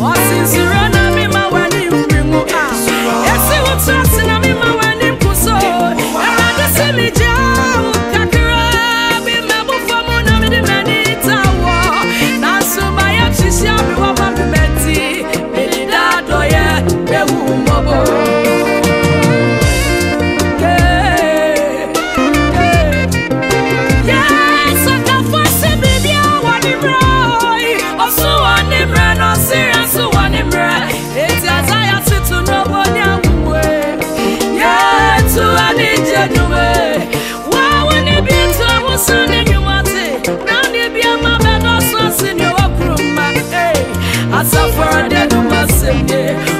Yeah, yeah, yeah, yeah.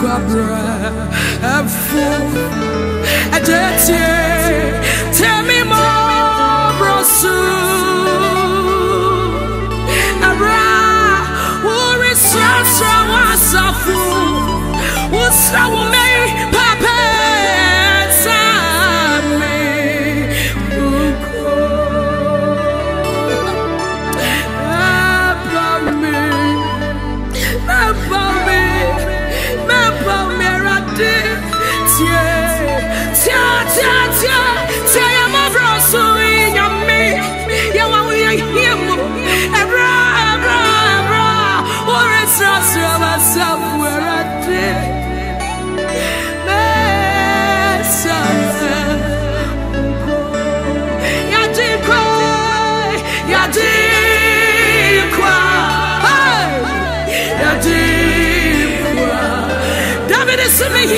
cobra A fool dirty Tell me more, Abra Who is a fool Who's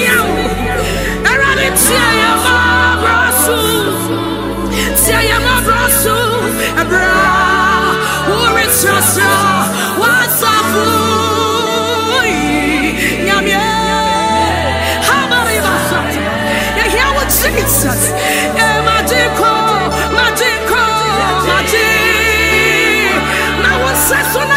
yam Erade tia yam abrasu Tia yam abrasu Ebra Uri trasa Wasafu Yam ye Habari basata Yahiyahu Jesus Emadiko Madiko Madi Na wasasuna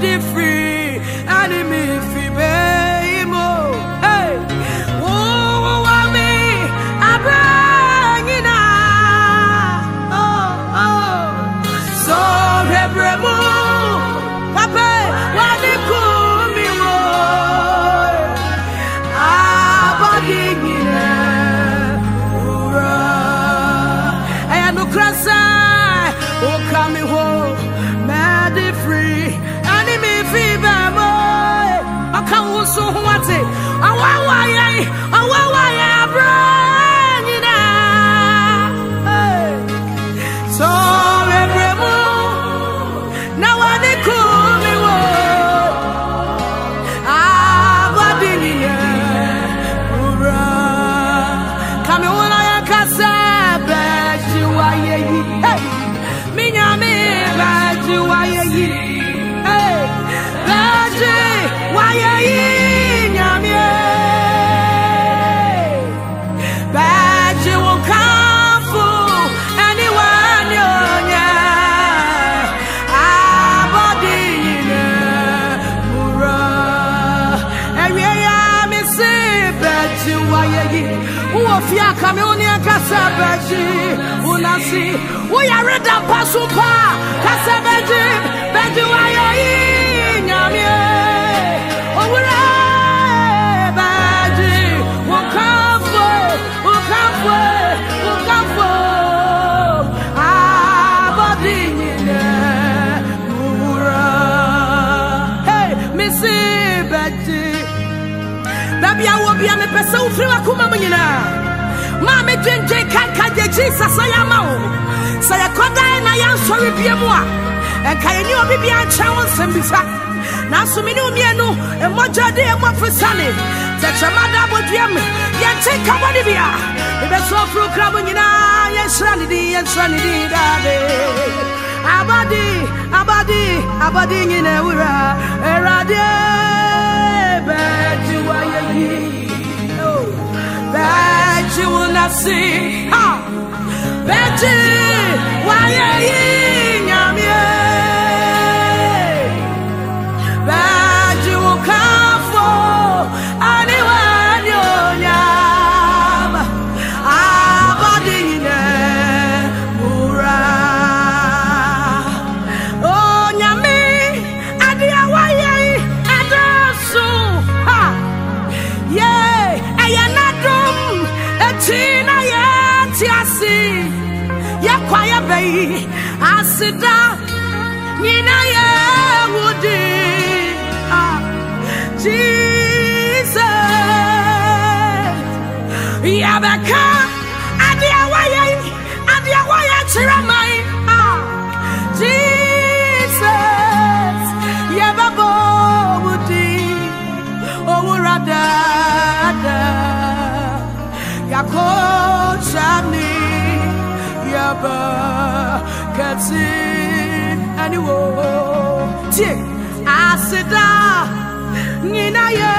medi nyame wo unasi akasa bɛgye wo nase woyare da mpa so pa kasa bɛgye bɛgye wayɛ yi nyame owura hey, mesi bɛgye da bia wɔ bia mepɛ sɛ wofiri wakoma mu maa medwendwen kanka gye jesus ayɛ ama wo sɛ yɛkɔdae na yɛnsɔre bia mu a ɛnka yɛni obi bia nkyɛn wo nsɛm bisa nanso mene wo mmienu mmɔgya de ɛmu afesane tɛkyerɛma da abɔdua m yɛnkye nka bɔne bia mebɛsɛ ɔforo kra mu nyinaa yɛnhyira ne din yɛnhyira ne din daade abɔde abɔde abɔde nyina wura awurade bɛgye wayɛyi bɛgye wo nase ha! Bɛgye wayɛyi nyamie bɛgye yɛbɛyi aseda nyina yɛwo di Ah, jesus. Yɛbɛka ade a wayɛ ade a wayɛ kyerɛ man Ah, jesus yɛbɛbɔ wo din owura yɛbɛ kɛte aniwo tie aseda nyina yɛ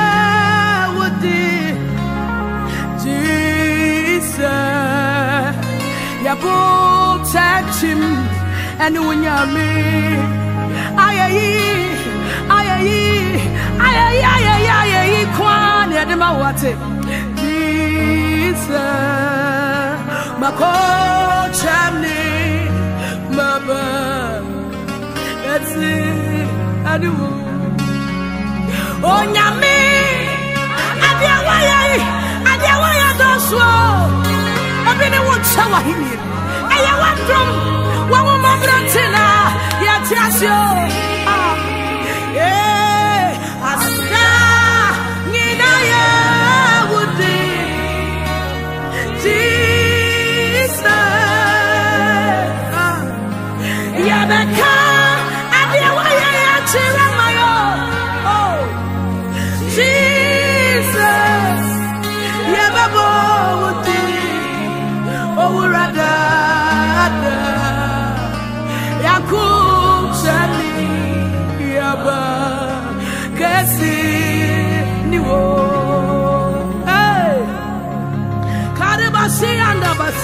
wo din jesus yɛbo tɛkyim ɛne wo nyame ayɛyi ayɛyi ayɛyi ayɛyi ayɛyi kwa ne ɛde ma wo jesus makochani maba yatsi adiwo onyame oh, adeawayai adeawaya dɔsoɔ obi ne wo kyɛ wahenie ɛyɛ wadom wawomɔbrante na yɛte aseɛ o. Ah. Eh, Asra nyina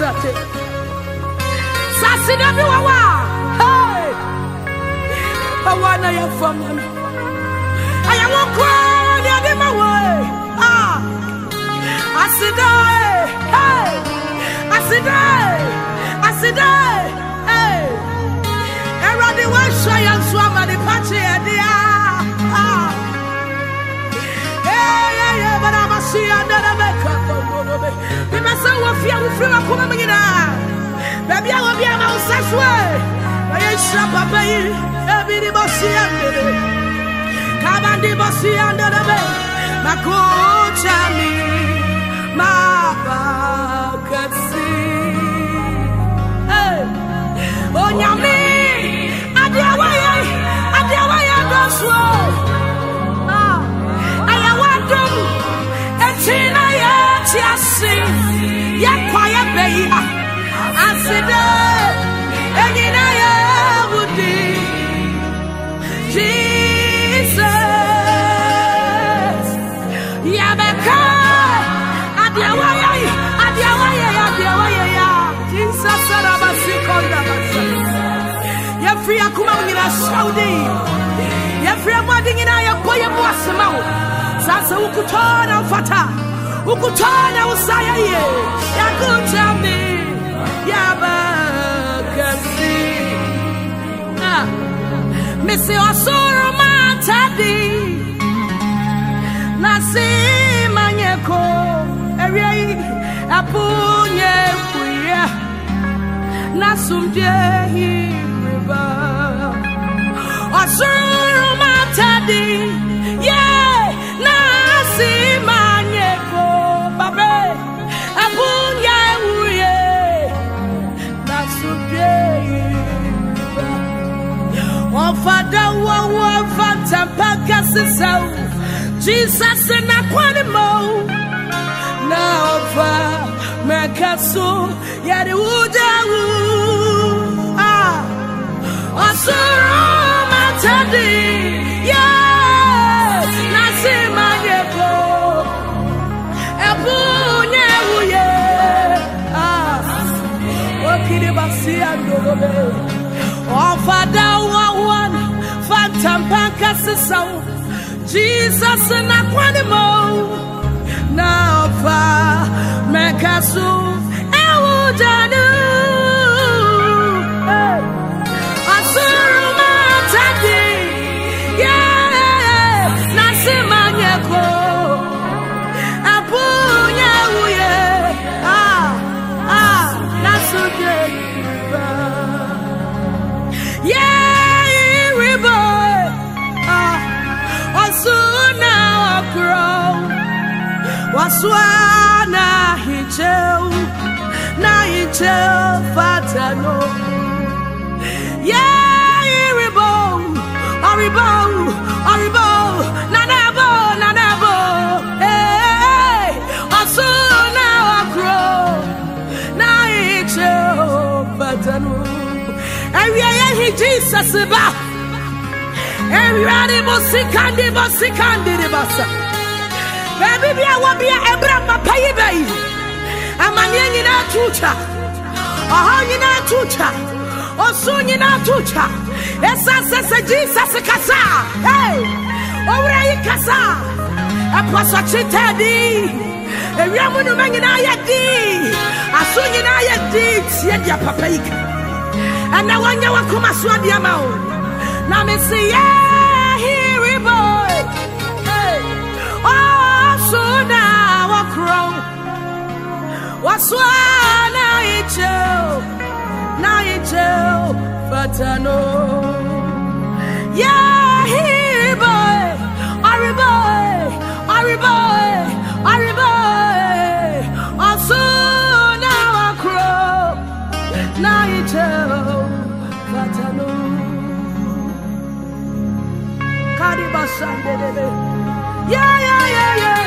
ate sase bi wɔ hey! Awa na yɛ fam na ayɛ wɔ kura ni ɛdi ma wɔ ye ah! Asida, ye hey! Aseda ye hey! Ɛwurade wa sɔ yɛn so ama ne pakye yɛ di ah ah! Ee yɛ yɛ bana ma si yɛ dɛrɛ bɛ. Mema sɛ wɔfia wo firi wakoma mu nyinaa baabi a wɔbia ma wo sa so e ɔyɛ nhyira papa yi ebi ne bɔseɛ mmere Kabandi bosi andebe makucha mi mabakasi. Hey, onyami adiawaye adiawaye doswo. Ah, Yɛfiri akoma mu nyinaa hyɛwde yɛfiri abɔde nyinaa yɛbɔ yɛ mu asɛma wo saa sɛ wokutɔ na wofata wokutɔ na wosa yabakasi ah. mesi osoro matadi nasi manyeko eriei apunye kuya nasumjehi riba osoro matadi. Fàtàpá kásísà o. Jesus na kwani mo. Na ọ̀fà mẹ́ka so yẹ̀rì wúdà wú. Ọ̀sọ̀rọ̀ máa tẹ̀lé. Nasi máa yẹ kó. Ẹ̀bùn yẹn wúyẹ. Okiri basi andolobe. Ọ̀fadà Jesus na kwani mo. Na ọ̀fà mẹ́ka so ẹ̀wù sua na hicheu na hicheu fatano. Ye iribo aribo aribo na nebo na nebo eh asu na akro na hicheu fatano. Ewia ye hi jesus ba. Ewia ni mo sikandi mo sikandi ni basa. Baby bia wa bia ebra mapayi bayi. Amanye nyina tucha. Aha nyina tucha. ɔso nyinaa to twa ɛsiane sɛ sɛ jesus kasa hey, oh, owura yi kasa a ɛpo asɔkye taadi ewia mu noma nyinaa yɛ dii aso nyinaa yɛ dii tie deɛ papa yi ka ɛnɛ wɔnyɛ wakoma so adeɛ ma wo na mese yɛ na wɔkorɔ wɔsoa na yikyɛw na yikyɛw fatano. Yɛ hiri boy ɔre boy ɔre boy ɔre boy. Ɔso na wɔkorɔ na yikyɛw fatano. Kadibasandedebe yeah, yeah, yeah, yeah.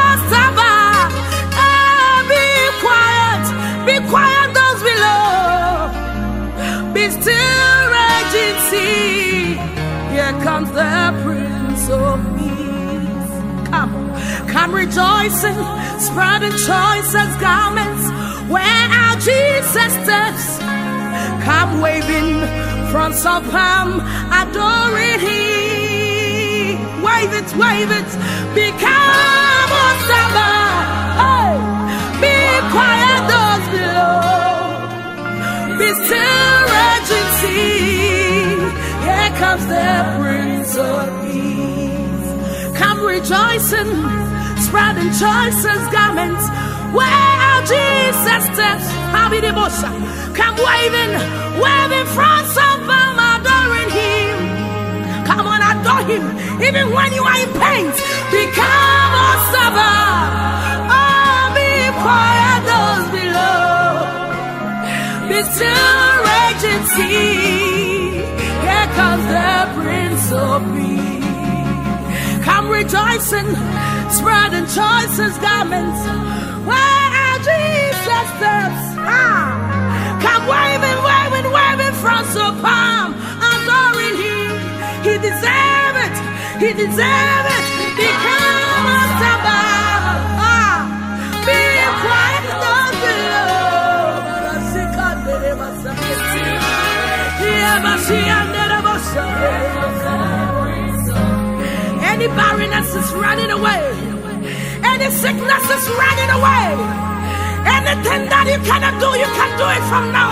be quiet those below, be still raging sea. Here comes the Prince of Peace. Come, come rejoicing, spreading choices garments where our Jesus steps. Come waving fronts of palm, adoring Him. Wave it, wave it, become a Sabbath. Be still. Here comes the Prince of Peace. Come rejoicing, spreading choices garments. Where Jesus steps, boss. Come waving, waving fronts of palm, adoring Him. Come on, adore Him, even when you are in pain. Become a servant. Sea. Here comes the Prince of Peace. Come rejoicing, spreading choices garments. Where Jesus steps. Ah. Come waving, waving, waving from so palm, adoring Him. He deserve it. He deserve it. Become a Sabbath. Any barrenness is running away. Any sickness is running away. Anything that you cannot do, you can do it from now.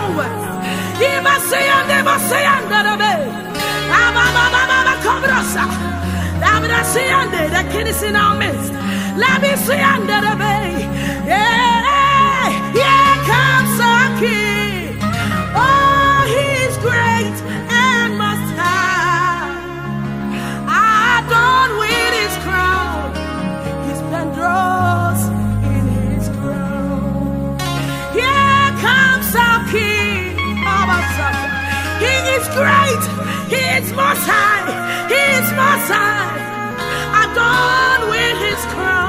The king is in our midst. Let me see under the bay. Yeah, here comes our king. Great, he is most high, he is most high. Adorned with his crown,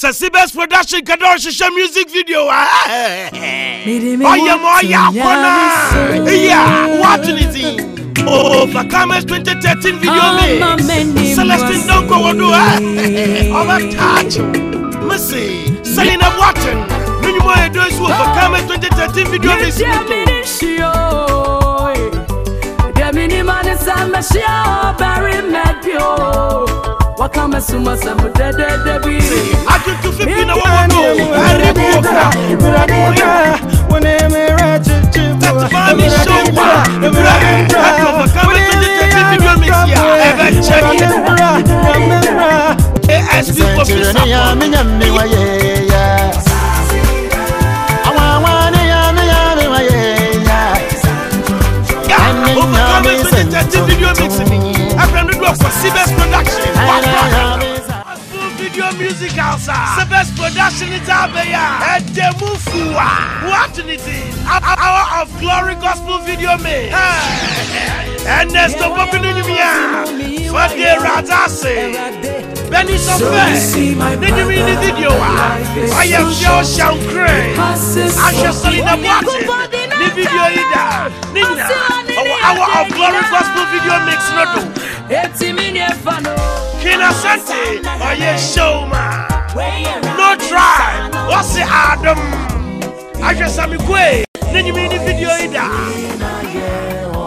sasibes production kẹdọ ṣiṣẹ music video wa ọyẹmọ ọyẹ akọna iya watuniti overcomers twenty thirteen video mix celestine donko wodo ah. ọba taaj missy selina watson mímú ẹdọ ẹsùn overcomers twenty thirteen video mix. Demi ni mani sa me shi o bari me pio wakama suma samu dɛdɛdɛ bi. atutu with the 30 video mixing. I've production. Video music house, the best production in Tabea, and the Mufua. What in it is? Hour of Glory Gospel Video Made. And there's the Bobinimia, what they rather say. bẹ́ni sọ fẹ́ nínú mi ní fídíò wa ọyẹ fi ọ ṣeun kúrẹ́ aṣọ sọlídà bọ́ọ̀tì ní fídíò yìí dà nínú ọwọ́ hour of glory gospel video mix náà dùn. ètí mi ni ẹ fa náà. King Asante, Oye Shoma, No Tribe, Ose Adam, Ajasami Kwe, Nini Mini Video Ida,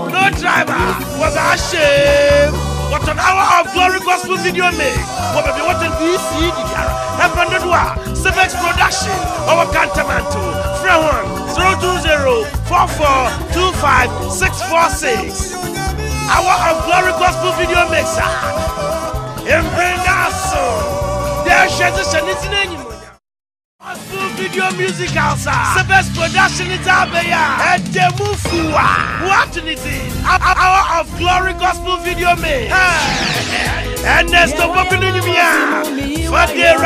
No Driver, was Ashem, What an hour of glory gospel video make, What a what an VC Diara, Hapandadwa, Sevex Production, Our Cantamanto, Frehon, 020 44 Hour of Glory Gospel Video Mixer. There shares a shanity Gospel video music house. Sebes production is abeya. Edemu fuwa. What is it? Hour of glory gospel video me. Ernesto Popinu Nyumia. Fade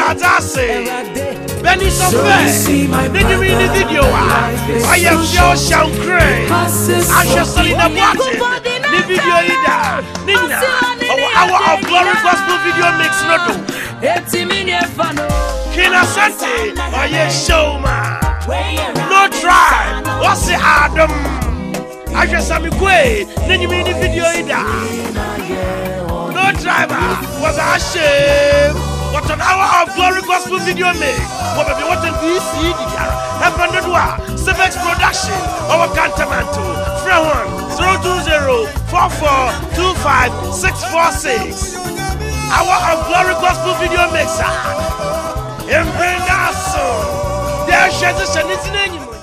bẹni sọ fẹ. nídìí mi ní dídì wa ọyẹ fẹ ọ ṣàn kúrẹ aṣọ sọlídà buwati ní fídíò yìí dà nínà ọwọ hour of gospel video mix nodo. etí mi ọyẹ ṣéwùmá no try wọ́n sì aṣọ sami kúẹ̀ nídìí mi ní fídíò yìí dà no driver wọ́n bá what an hour of glory gospel video make What bẹ̀bí wọ́n tẹ̀ vcd yàrá ẹ̀fọn dodo a civic production our kantamanto fẹ́ wọn zero two zero four four two five six four six. Hour of glory gospel video mixer. Mpenda so dẹ́ ṣe ti ṣe ní sinẹ́yìn mọ́.